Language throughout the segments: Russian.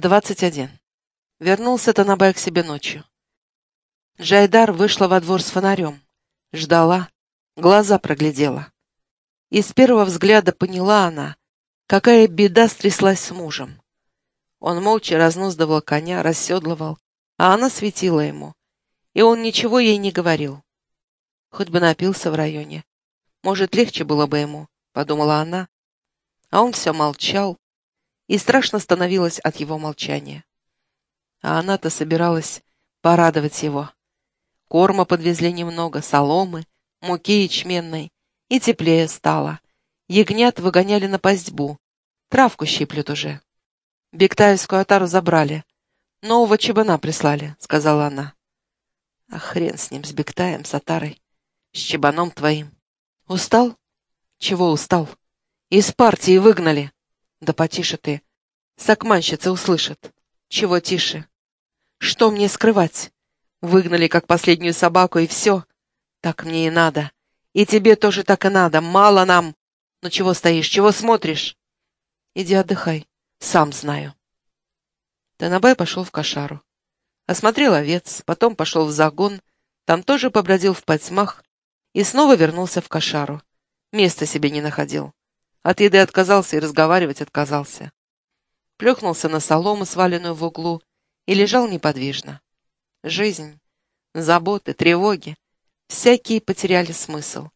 21. Вернулся Танабай к себе ночью. Джайдар вышла во двор с фонарем. Ждала, глаза проглядела. И с первого взгляда поняла она, какая беда стряслась с мужем. Он молча разнуздывал коня, расседлывал, а она светила ему. И он ничего ей не говорил. Хоть бы напился в районе. Может, легче было бы ему, подумала она. А он все молчал, и страшно становилось от его молчания. А она-то собиралась порадовать его. Корма подвезли немного, соломы, муки ячменной, и теплее стало. Ягнят выгоняли на пастьбу, травку щиплют уже. Бектаевскую отару забрали. Нового чебана прислали, сказала она. А хрен с ним, с Бектаем, с отарой, с чебаном твоим. Устал? Чего устал? Из партии выгнали. Да потише ты. Сакманщица услышит. Чего тише? Что мне скрывать? Выгнали, как последнюю собаку, и все. Так мне и надо. И тебе тоже так и надо. Мало нам. Ну чего стоишь, чего смотришь? Иди отдыхай. Сам знаю. Танабай пошел в кошару. Осмотрел овец, потом пошел в загон, там тоже побродил в потьмах и снова вернулся в кошару. Места себе не находил. От еды отказался и разговаривать отказался. Плюхнулся на солому, сваленную в углу, и лежал неподвижно. Жизнь, заботы, тревоги, всякие потеряли смысл.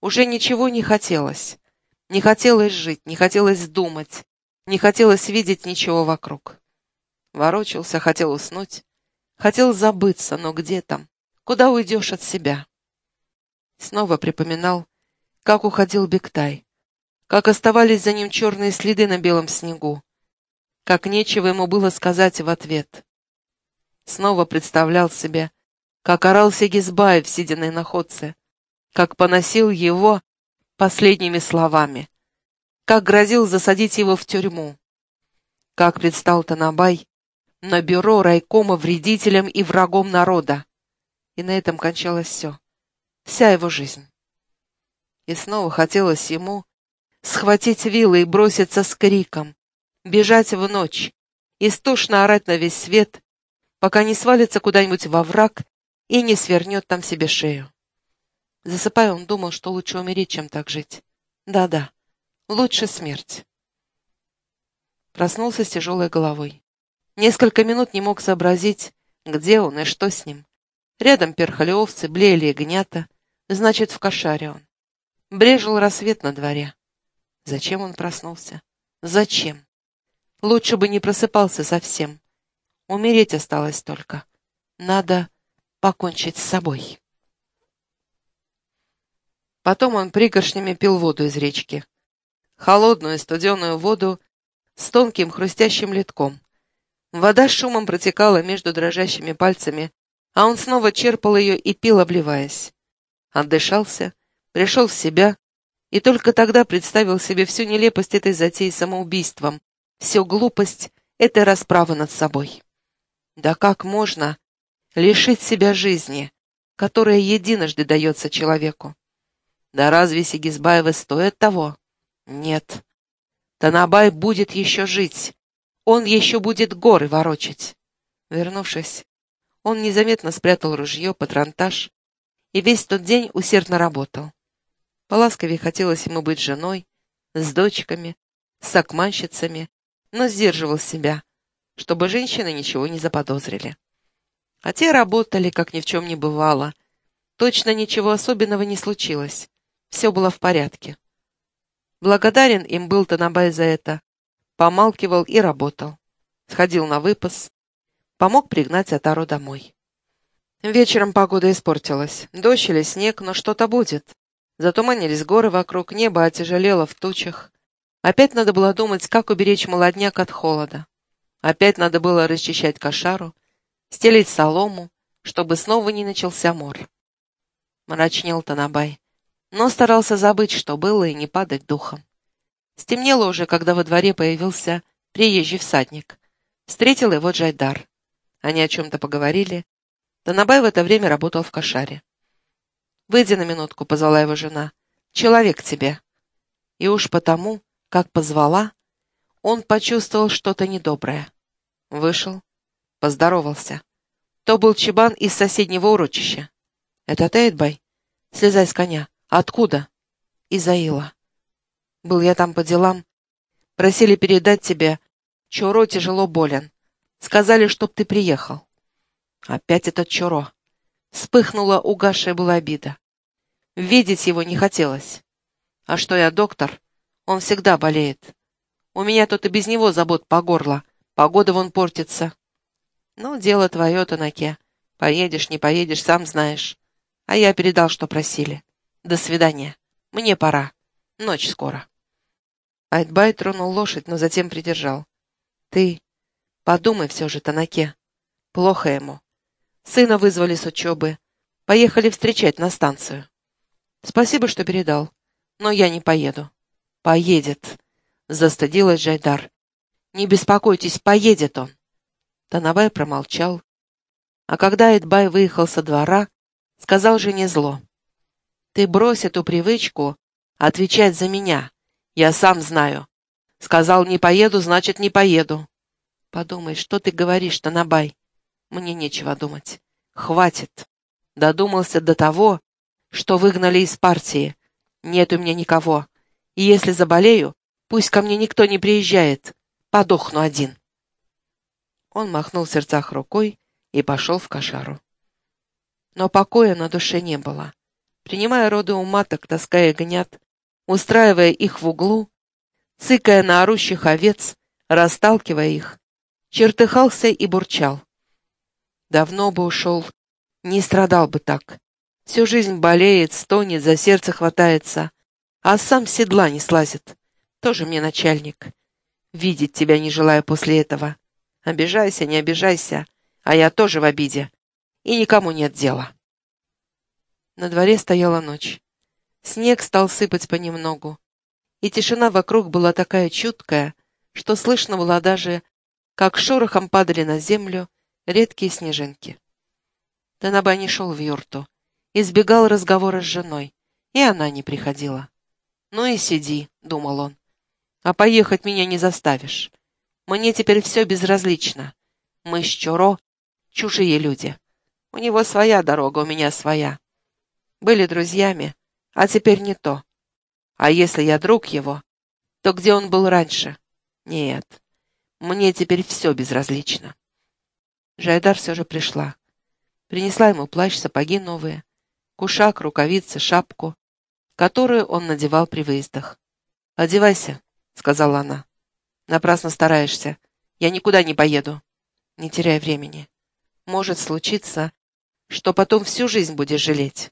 Уже ничего не хотелось. Не хотелось жить, не хотелось думать, не хотелось видеть ничего вокруг. Ворочался, хотел уснуть, хотел забыться, но где там? Куда уйдешь от себя? Снова припоминал, как уходил Бектай как оставались за ним черные следы на белом снегу, как нечего ему было сказать в ответ. Снова представлял себе, как орал Сегизбаев, сидя на находце, как поносил его последними словами, как грозил засадить его в тюрьму, как предстал Танабай на бюро райкома вредителем и врагом народа. И на этом кончалось все, вся его жизнь. И снова хотелось ему, схватить вилы и броситься с криком, бежать в ночь, истошно орать на весь свет, пока не свалится куда-нибудь во враг и не свернет там себе шею. Засыпая, он думал, что лучше умереть, чем так жить. Да-да, лучше смерть. Проснулся с тяжелой головой. Несколько минут не мог сообразить, где он и что с ним. Рядом перхали овцы, блеяли ягнята, значит, в кошаре он. Брежил рассвет на дворе. Зачем он проснулся? Зачем? Лучше бы не просыпался совсем. Умереть осталось только. Надо покончить с собой. Потом он пригоршнями пил воду из речки. Холодную студеную воду с тонким хрустящим литком. Вода шумом протекала между дрожащими пальцами, а он снова черпал ее и пил, обливаясь. Отдышался, пришел в себя, и только тогда представил себе всю нелепость этой затеи самоубийством, всю глупость этой расправы над собой. Да как можно лишить себя жизни, которая единожды дается человеку? Да разве Сигизбаевы стоят того? Нет. Танабай будет еще жить. Он еще будет горы ворочать. Вернувшись, он незаметно спрятал ружье, патронтаж и весь тот день усердно работал. Поласковее хотелось ему быть женой, с дочками, с окманщицами, но сдерживал себя, чтобы женщины ничего не заподозрили. А те работали, как ни в чем не бывало. Точно ничего особенного не случилось. Все было в порядке. Благодарен им был Танабай за это. Помалкивал и работал. Сходил на выпас. Помог пригнать Атару домой. Вечером погода испортилась. Дождь или снег, но что-то будет. Затуманились горы вокруг, небо отяжелело в тучах. Опять надо было думать, как уберечь молодняк от холода. Опять надо было расчищать кошару, стелить солому, чтобы снова не начался мор. Мрачнел Танабай, но старался забыть, что было, и не падать духом. Стемнело уже, когда во дворе появился приезжий всадник. Встретил его Джайдар. Они о чем-то поговорили. Танабай в это время работал в кошаре. «Выйди на минутку», — позвала его жена. «Человек тебе». И уж потому, как позвала, он почувствовал что-то недоброе. Вышел, поздоровался. То был чебан из соседнего урочища. «Это ты, Эдбай? Слезай с коня. Откуда?» «Из Аила. Был я там по делам. Просили передать тебе. Чуро тяжело болен. Сказали, чтоб ты приехал». Опять этот Чуро. Вспыхнула угасшая была обида. Видеть его не хотелось. А что я доктор? Он всегда болеет. У меня тут и без него забот по горло. Погода вон портится. Ну, дело твое, Танаке. Поедешь, не поедешь, сам знаешь. А я передал, что просили. До свидания. Мне пора. Ночь скоро. Айтбай тронул лошадь, но затем придержал. Ты подумай все же, Танаке. Плохо ему. Сына вызвали с учебы. Поехали встречать на станцию. Спасибо, что передал. Но я не поеду. Поедет. Застыдилась Жайдар. Не беспокойтесь, поедет он. Танабай промолчал. А когда Эдбай выехал со двора, сказал жене зло. «Ты брось эту привычку отвечать за меня. Я сам знаю. Сказал, не поеду, значит, не поеду». «Подумай, что ты говоришь, Танабай?» «Мне нечего думать. Хватит. Додумался до того, что выгнали из партии. Нет у меня никого. И если заболею, пусть ко мне никто не приезжает. Подохну один». Он махнул в сердцах рукой и пошел в кошару. Но покоя на душе не было. Принимая роды у маток, таская гнят, устраивая их в углу, цыкая на орущих овец, расталкивая их, чертыхался и бурчал. Давно бы ушел, не страдал бы так. Всю жизнь болеет, стонет, за сердце хватается, а сам седла не слазит. Тоже мне начальник. Видеть тебя не желаю после этого. Обижайся, не обижайся, а я тоже в обиде и никому нет дела. На дворе стояла ночь. Снег стал сыпать понемногу, и тишина вокруг была такая чуткая, что слышно было даже, как шорохом падали на землю редкие снежинки. Танабай не шел в юрту, избегал разговора с женой, и она не приходила. «Ну и сиди», — думал он, — «а поехать меня не заставишь. Мне теперь все безразлично. Мы с Чуро — чужие люди. У него своя дорога, у меня своя. Были друзьями, а теперь не то. А если я друг его, то где он был раньше? Нет, мне теперь все безразлично. Жайдар все же пришла. Принесла ему плащ, сапоги новые, кушак, рукавицы, шапку, которую он надевал при выездах. «Одевайся», — сказала она. «Напрасно стараешься. Я никуда не поеду. Не теряй времени. Может случиться, что потом всю жизнь будешь жалеть.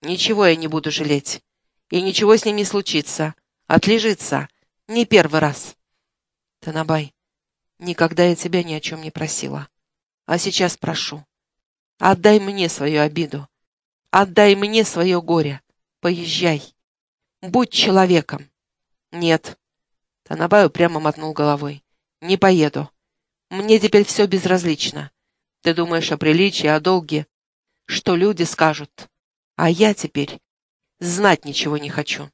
Ничего я не буду жалеть. И ничего с ним не случится. Отлежится. Не первый раз. Танабай, никогда я тебя ни о чем не просила. А сейчас прошу. Отдай мне свою обиду. Отдай мне свое горе. Поезжай. Будь человеком. Нет. Танабай упрямо мотнул головой. Не поеду. Мне теперь все безразлично. Ты думаешь о приличии, о долге, что люди скажут. А я теперь знать ничего не хочу.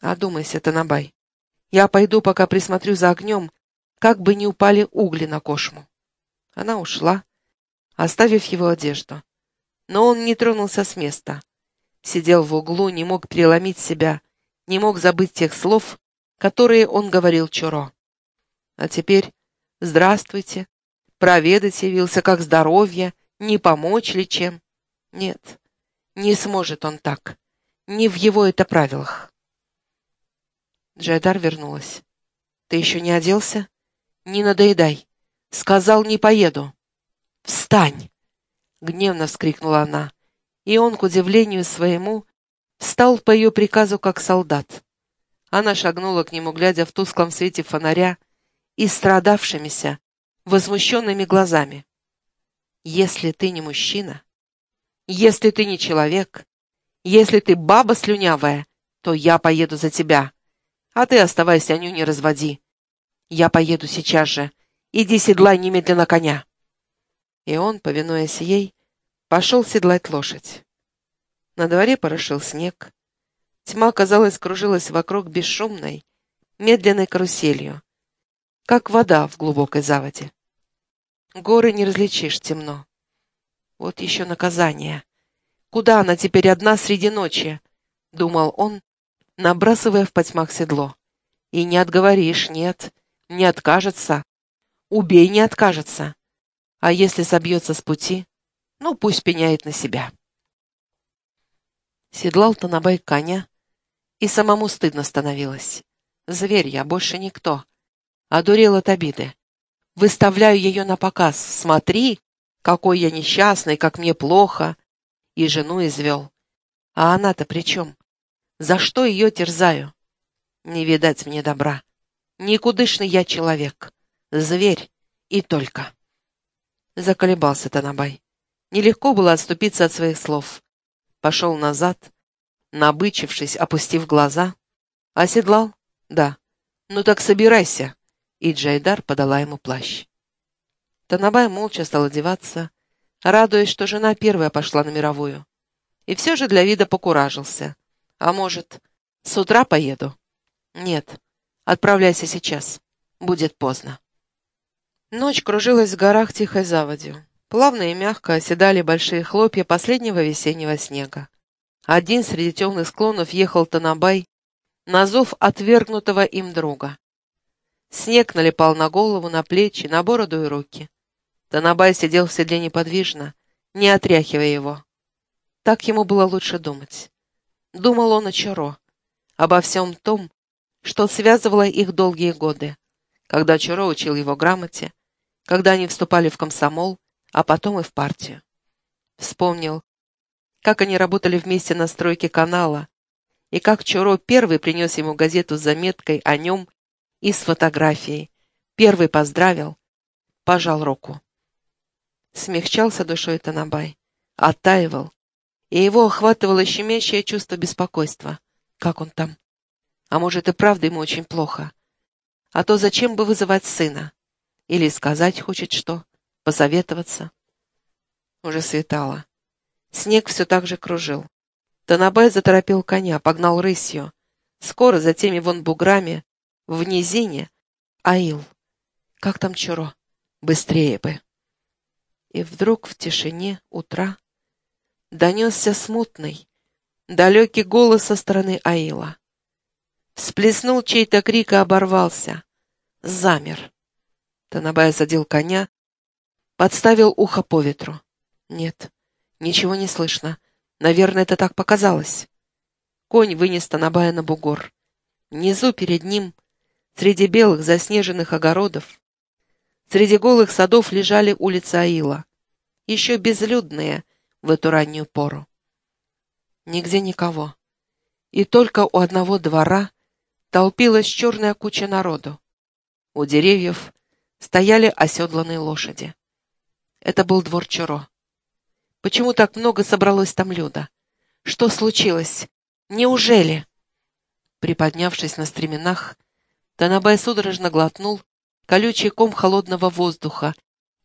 Одумайся, Танабай. Я пойду, пока присмотрю за огнем, как бы не упали угли на кошму. Она ушла, оставив его одежду. Но он не тронулся с места. Сидел в углу, не мог переломить себя, не мог забыть тех слов, которые он говорил Чуро. А теперь «Здравствуйте», Проведать явился, как здоровье, не помочь ли чем. Нет, не сможет он так. Не в его это правилах. Джайдар вернулась. «Ты еще не оделся? Не надоедай. Сказал, не поеду». «Встань!» — гневно вскрикнула она. И он, к удивлению своему, встал по ее приказу, как солдат. Она шагнула к нему, глядя в тусклом свете фонаря, и страдавшимися, возмущенными глазами. «Если ты не мужчина, если ты не человек, если ты баба слюнявая, то я поеду за тебя, а ты оставайся, Аню, не разводи. Я поеду сейчас же. Иди седлай немедленно коня». И он, повинуясь ей, пошел седлать лошадь. На дворе порошил снег. Тьма, казалось, кружилась вокруг бесшумной, медленной каруселью, как вода в глубокой заводе. Горы не различишь, темно. Вот еще наказание. Куда она теперь одна среди ночи? Думал он, набрасывая в потьмах седло. И не отговоришь, нет, не откажется. Убей, не откажется. А если собьется с пути, ну, пусть пеняет на себя. Седлал Танабай коня, и самому стыдно становилось. Зверь я, больше никто. Одурел от обиды. Выставляю ее на показ. Смотри, какой я несчастный, как мне плохо. И жену извел. А она-то при чем? За что ее терзаю? Не видать мне добра. Никудышный я человек. Зверь и только. Заколебался Танабай. Нелегко было отступиться от своих слов. Пошел назад, набычившись, опустив глаза. Оседлал? Да. Ну так собирайся и Джайдар подала ему плащ. Танабай молча стал одеваться, радуясь, что жена первая пошла на мировую. И все же для вида покуражился. А может, с утра поеду? Нет, отправляйся сейчас. Будет поздно. Ночь кружилась в горах тихой заводью. Плавно и мягко оседали большие хлопья последнего весеннего снега. Один среди темных склонов ехал Танабай на зов отвергнутого им друга. Снег налипал на голову, на плечи, на бороду и руки. Танабай сидел в седле неподвижно, не отряхивая его. Так ему было лучше думать. Думал он о Чаро, обо всем том, что связывало их долгие годы, когда Чаро учил его грамоте, когда они вступали в комсомол, а потом и в партию. Вспомнил, как они работали вместе на стройке канала, и как Чаро первый принес ему газету с заметкой о нем и с фотографией. Первый поздравил, пожал руку. Смягчался душой Танабай, оттаивал, и его охватывало щемящее чувство беспокойства. Как он там? А может, и правда ему очень плохо? А то зачем бы вызывать сына? Или сказать хочет что? Посоветоваться? Уже светало. Снег все так же кружил. Танабай заторопил коня, погнал рысью. Скоро за теми вон буграми в низине Аил. Как там Чуро? Быстрее бы. И вдруг в тишине утра донесся смутный, далекий голос со стороны Аила. Всплеснул чей-то крик и оборвался. Замер. Танабай задел коня, подставил ухо по ветру. Нет, ничего не слышно. Наверное, это так показалось. Конь вынес Танабая на бугор. Внизу перед ним Среди белых заснеженных огородов, среди голых садов лежали улицы Аила, еще безлюдные в эту раннюю пору. Нигде никого. И только у одного двора толпилась черная куча народу. У деревьев стояли оседланные лошади. Это был двор Чуро. Почему так много собралось там люда? Что случилось? Неужели? Приподнявшись на стременах, Танабай судорожно глотнул колючий ком холодного воздуха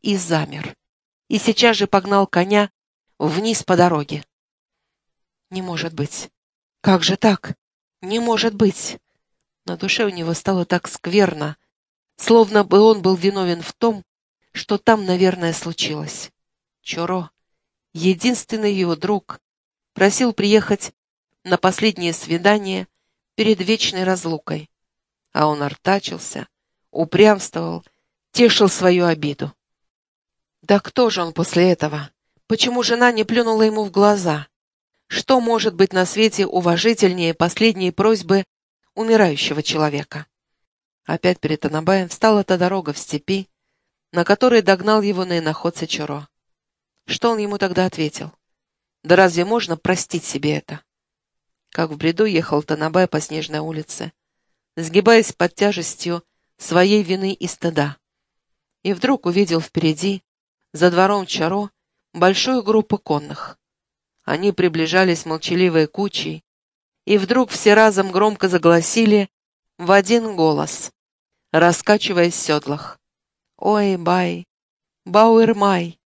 и замер. И сейчас же погнал коня вниз по дороге. Не может быть. Как же так? Не может быть. На душе у него стало так скверно, словно бы он был виновен в том, что там, наверное, случилось. Чуро, единственный его друг, просил приехать на последнее свидание перед вечной разлукой а он артачился, упрямствовал, тешил свою обиду. Да кто же он после этого? Почему жена не плюнула ему в глаза? Что может быть на свете уважительнее последней просьбы умирающего человека? Опять перед Анабаем встала та дорога в степи, на которой догнал его наиноходца Чуро. Что он ему тогда ответил? Да разве можно простить себе это? Как в бреду ехал Танабай по снежной улице, сгибаясь под тяжестью своей вины и стыда. И вдруг увидел впереди, за двором Чаро, большую группу конных. Они приближались молчаливой кучей, и вдруг все разом громко загласили в один голос, раскачиваясь в седлах. «Ой, бай! Бауэрмай!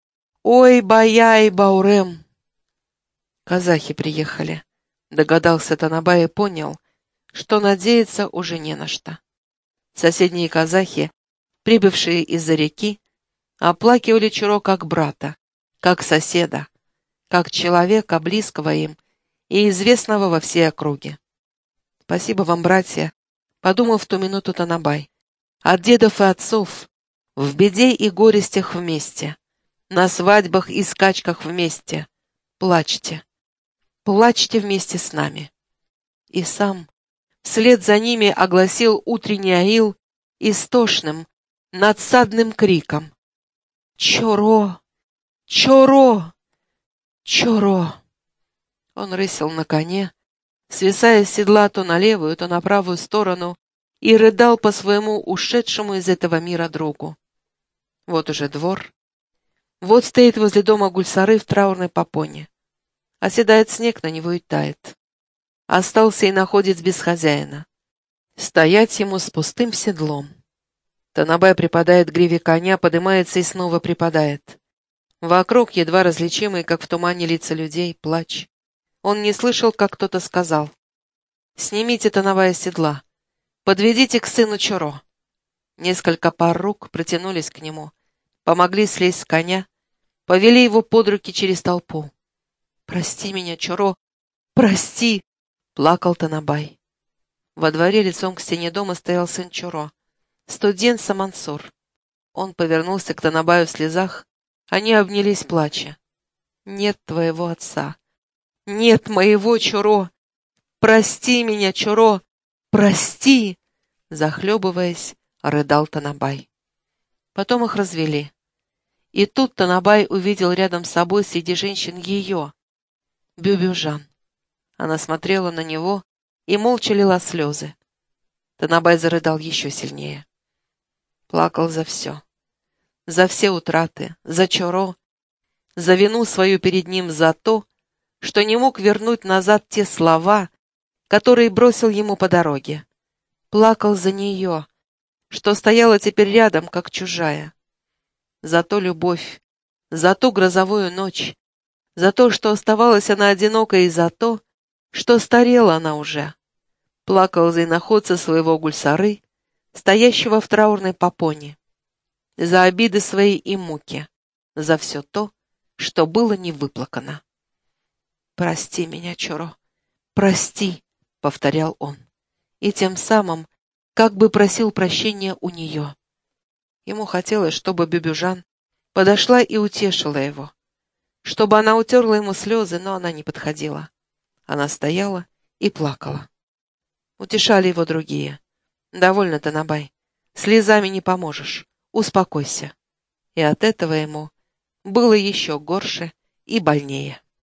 Ой, баяй, баурем!» Казахи приехали. Догадался Танабай и понял — что надеяться уже не на что. Соседние казахи прибывшие из-за реки, оплакивали Чуро как брата, как соседа, как человека, близкого им и известного во всей округе. «Спасибо вам, братья», — подумал в ту минуту Танабай. «От дедов и отцов, в беде и горестях вместе, на свадьбах и скачках вместе. Плачьте, плачьте вместе с нами». И сам, вслед за ними огласил утренний аил истошным, надсадным криком. «Чоро! Чоро! Чоро!» Он рысил на коне, свисая с седла то на левую, то на правую сторону, и рыдал по своему ушедшему из этого мира другу. Вот уже двор. Вот стоит возле дома гульсары в траурной попоне. Оседает снег, на него и тает. Остался и находец без хозяина. Стоять ему с пустым седлом. Танабай припадает к гриве коня, поднимается и снова припадает. Вокруг, едва различимый, как в тумане лица людей, плач. Он не слышал, как кто-то сказал. «Снимите Танабая седла. Подведите к сыну Чуро». Несколько пар рук протянулись к нему, помогли слезть с коня, повели его под руки через толпу. «Прости меня, Чуро, прости!» — плакал Танабай. Во дворе лицом к стене дома стоял сын Чуро, студент Самансур. Он повернулся к Танабаю в слезах, они обнялись плача. «Нет твоего отца! Нет моего Чуро! Прости меня, Чуро! Прости!» Захлебываясь, рыдал Танабай. Потом их развели. И тут Танабай увидел рядом с собой среди женщин ее, Бюбюжан. Она смотрела на него и молча лила слезы. Танабай зарыдал еще сильнее. Плакал за все. За все утраты, за Чоро, за вину свою перед ним за то, что не мог вернуть назад те слова, которые бросил ему по дороге. Плакал за нее, что стояла теперь рядом, как чужая. За то любовь, за ту грозовую ночь, за то, что оставалась она одинокой, и за то, что старела она уже. Плакал за иноходца своего гульсары, стоящего в траурной попоне, за обиды свои и муки, за все то, что было не выплакано. «Прости меня, Чоро, прости», — повторял он, и тем самым как бы просил прощения у нее. Ему хотелось, чтобы Бюбюжан подошла и утешила его, чтобы она утерла ему слезы, но она не подходила. Она стояла и плакала. Утешали его другие. «Довольно, Танабай, слезами не поможешь, успокойся». И от этого ему было еще горше и больнее.